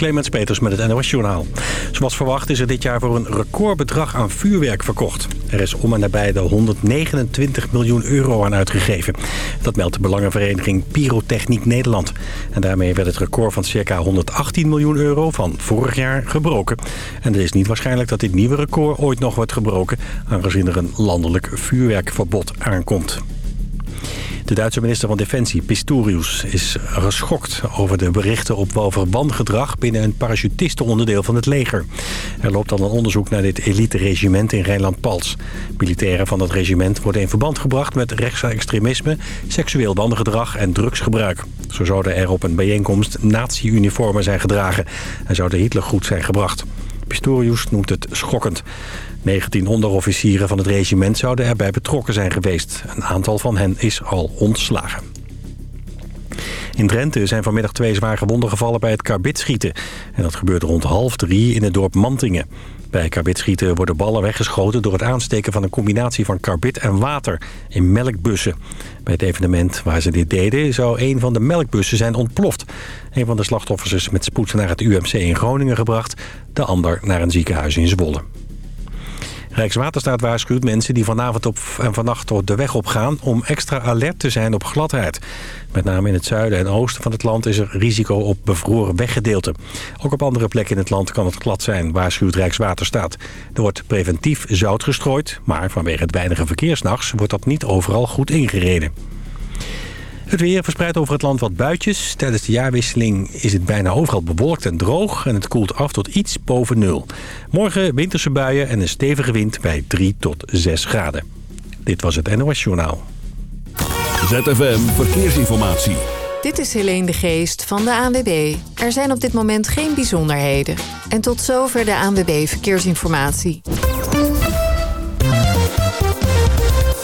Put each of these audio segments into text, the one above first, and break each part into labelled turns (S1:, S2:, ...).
S1: Clemens Peters met het NOS Journaal. Zoals verwacht is er dit jaar voor een recordbedrag aan vuurwerk verkocht. Er is om en nabij de 129 miljoen euro aan uitgegeven. Dat meldt de belangenvereniging Pyrotechniek Nederland. En daarmee werd het record van circa 118 miljoen euro van vorig jaar gebroken. En het is niet waarschijnlijk dat dit nieuwe record ooit nog wordt gebroken... aangezien er een landelijk vuurwerkverbod aankomt. De Duitse minister van Defensie, Pistorius, is geschokt over de berichten op over wangedrag binnen een parachutistenonderdeel van het leger. Er loopt al een onderzoek naar dit elite-regiment in Rijnland-Pals. Militairen van dat regiment worden in verband gebracht met rechtsextremisme, seksueel wangedrag en drugsgebruik. Zo zouden er op een bijeenkomst nazi-uniformen zijn gedragen en zou de Hitler goed zijn gebracht. Pistorius noemt het schokkend. 19 onderofficieren van het regiment zouden erbij betrokken zijn geweest. Een aantal van hen is al ontslagen. In Drenthe zijn vanmiddag twee zwaar gewonden gevallen bij het karbitschieten. En dat gebeurde rond half drie in het dorp Mantingen. Bij karbitschieten worden ballen weggeschoten door het aansteken van een combinatie van karbit en water in melkbussen. Bij het evenement waar ze dit deden zou een van de melkbussen zijn ontploft. Een van de slachtoffers is met spoed naar het UMC in Groningen gebracht, de ander naar een ziekenhuis in Zwolle. Rijkswaterstaat waarschuwt mensen die vanavond op en vannacht de weg op gaan... om extra alert te zijn op gladheid. Met name in het zuiden en oosten van het land is er risico op bevroren weggedeelten. Ook op andere plekken in het land kan het glad zijn, waarschuwt Rijkswaterstaat. Er wordt preventief zout gestrooid, maar vanwege het weinige verkeer s'nachts wordt dat niet overal goed ingereden. Het weer verspreidt over het land wat buitjes. Tijdens de jaarwisseling is het bijna overal bewolkt en droog... en het koelt af tot iets boven nul. Morgen winterse buien en een stevige wind bij 3 tot 6 graden. Dit was het NOS Journaal.
S2: ZFM Verkeersinformatie.
S3: Dit is Helene de Geest van de ANWB. Er zijn op dit moment geen bijzonderheden. En tot zover de ANWB Verkeersinformatie.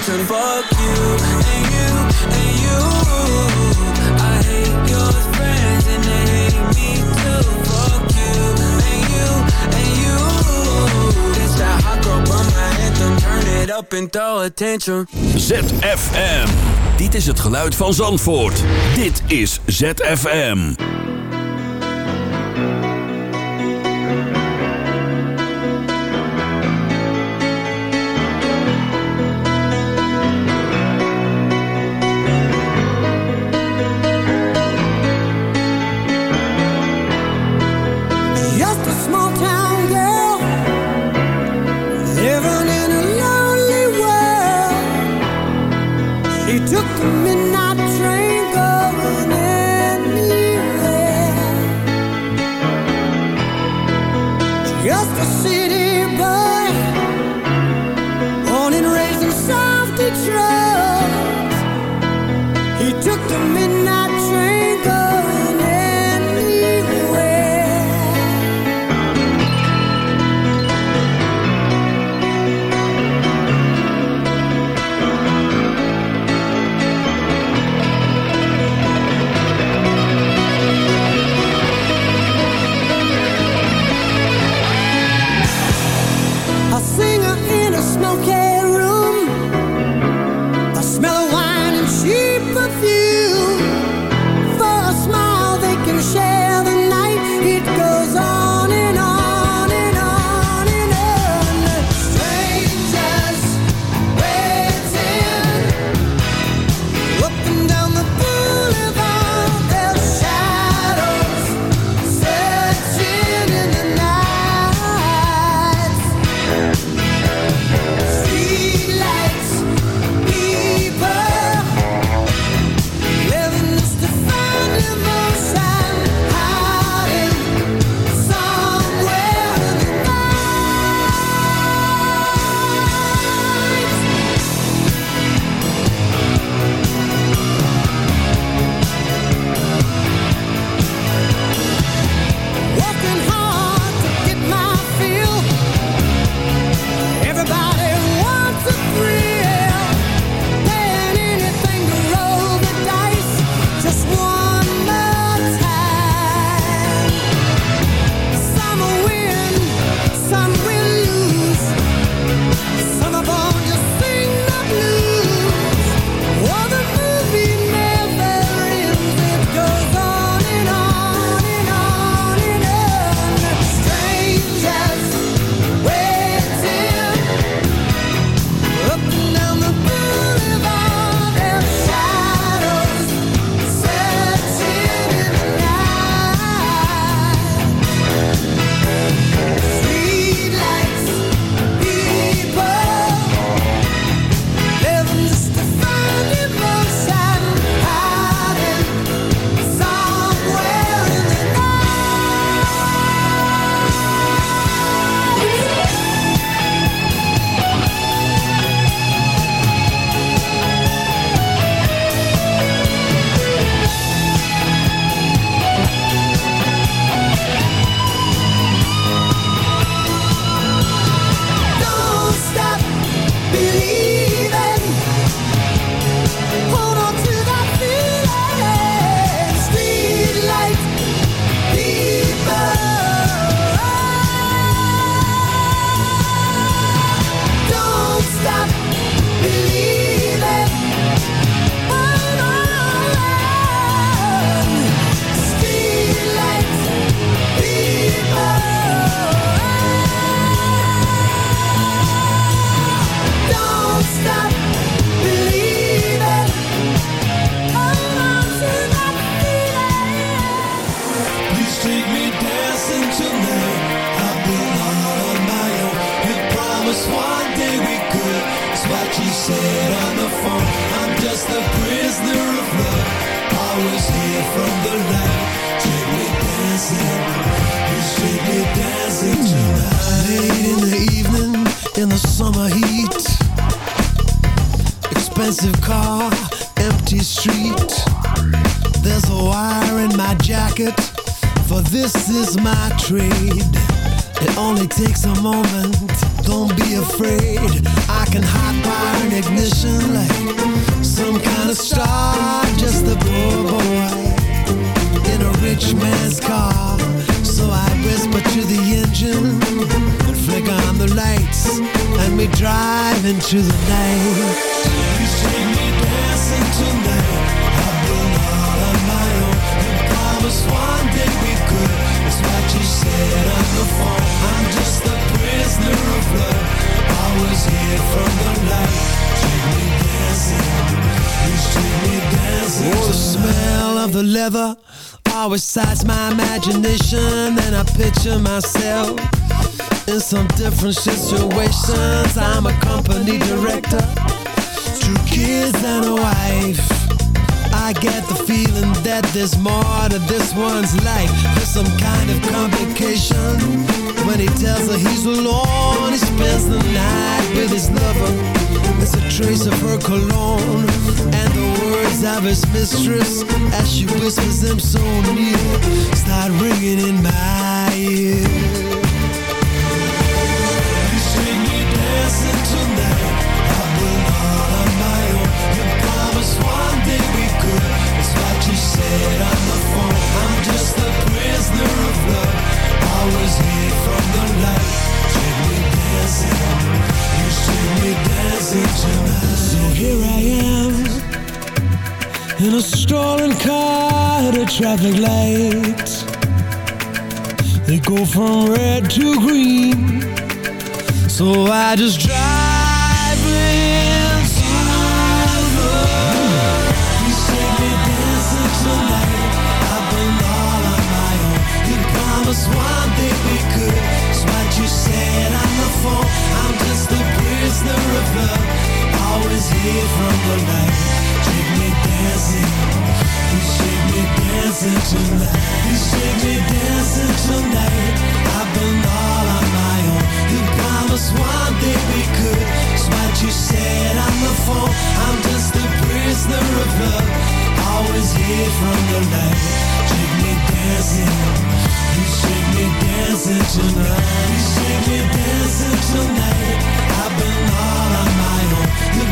S4: tantrum. Fuck you and you and you. I hate your friends and they hate me too. Fuck you and you and you. This that hot girl bummer anthem. Turn it up and throw a tantrum.
S2: ZFM. Dit is het geluid van Zandvoort. Dit is ZFM.
S5: She took the
S2: drive into the night. You see me dancing tonight. I've been all on my own. You promised one day we could. It's what you said on the phone. I'm just a prisoner of love. I was here from the night. Take me dancing. You take me dancing. Oh, the smell of the leather always excites my imagination, and I picture myself in some different situations. I'm a company director, two kids and a wife. I get the feeling that there's more to this one's life. There's some kind of complication when he tells her he's alone. He spends the night with his lover. There's a trace of her cologne and the words of his mistress as she whispers them so near. Start ringing in my ear. You see me dancing tonight. I've been all on my own. You promised one day we could. It's what you said on the phone. I'm just a prisoner of love. Always here from the light. Traffic light. They go from red to green. So I just drive here from the night Take me dancing You see me dancing tonight You see me dancing tonight I've been all on my own You promised one we could It's you said the I'm just a prisoner of love Always here from the light me dancing You shake me dancing tonight You shake me dancing tonight I've been all on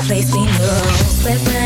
S6: place we know.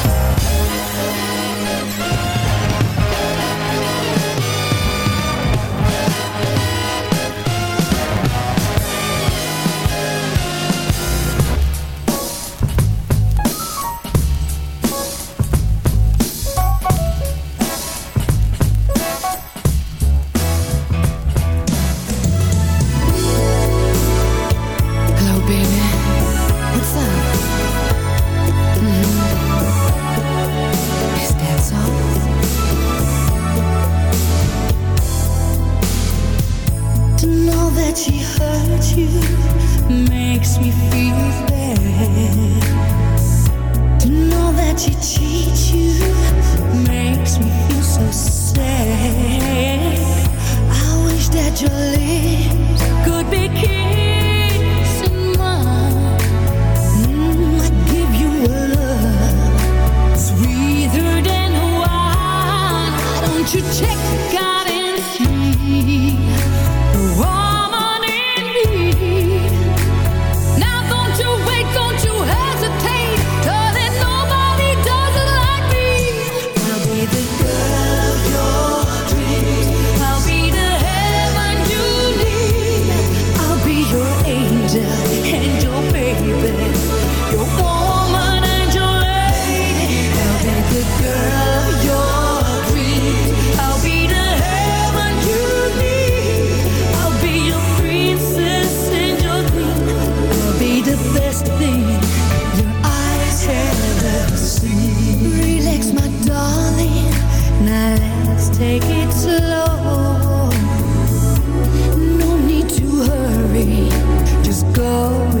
S7: Just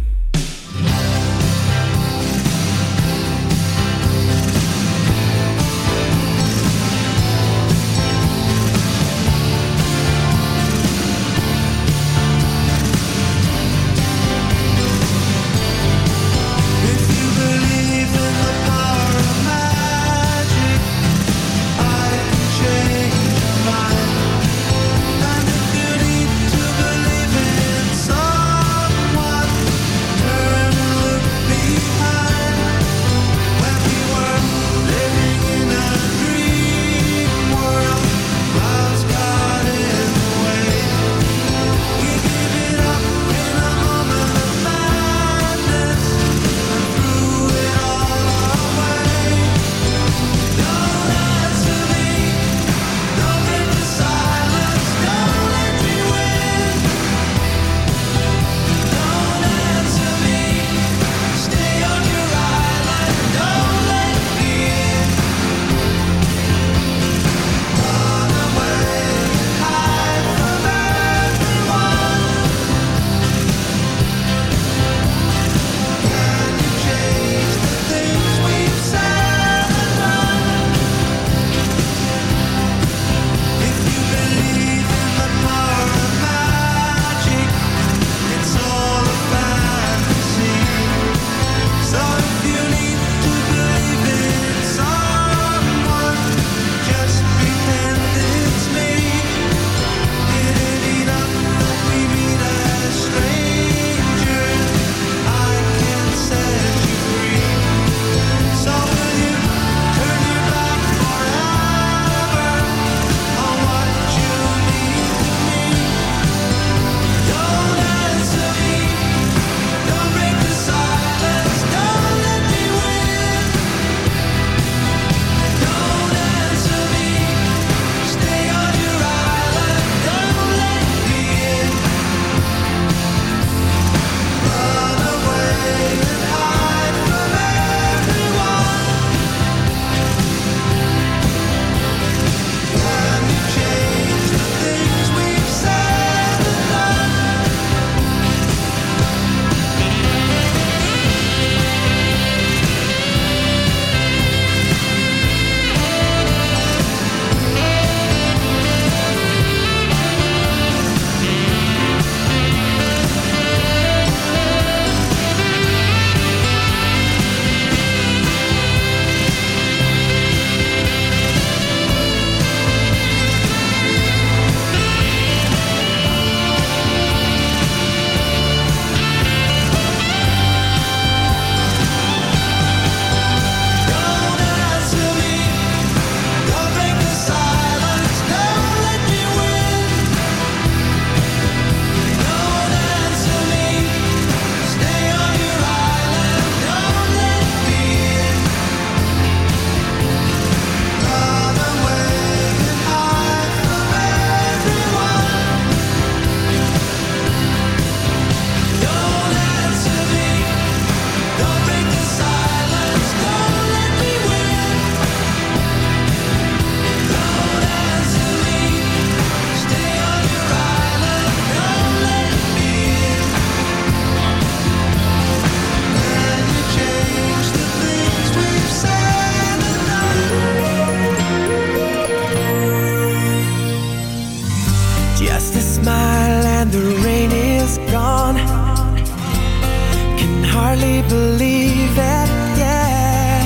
S8: believe it, yeah.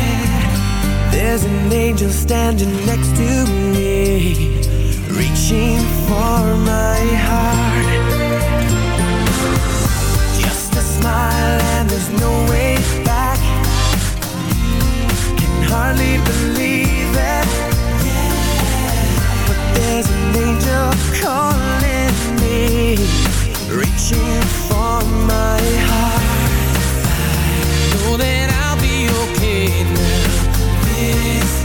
S2: There's an angel standing next to me Reaching for my heart. Just a smile and there's no way back. Can hardly believe it. Yeah. But there's an angel calling me Reaching for my now. This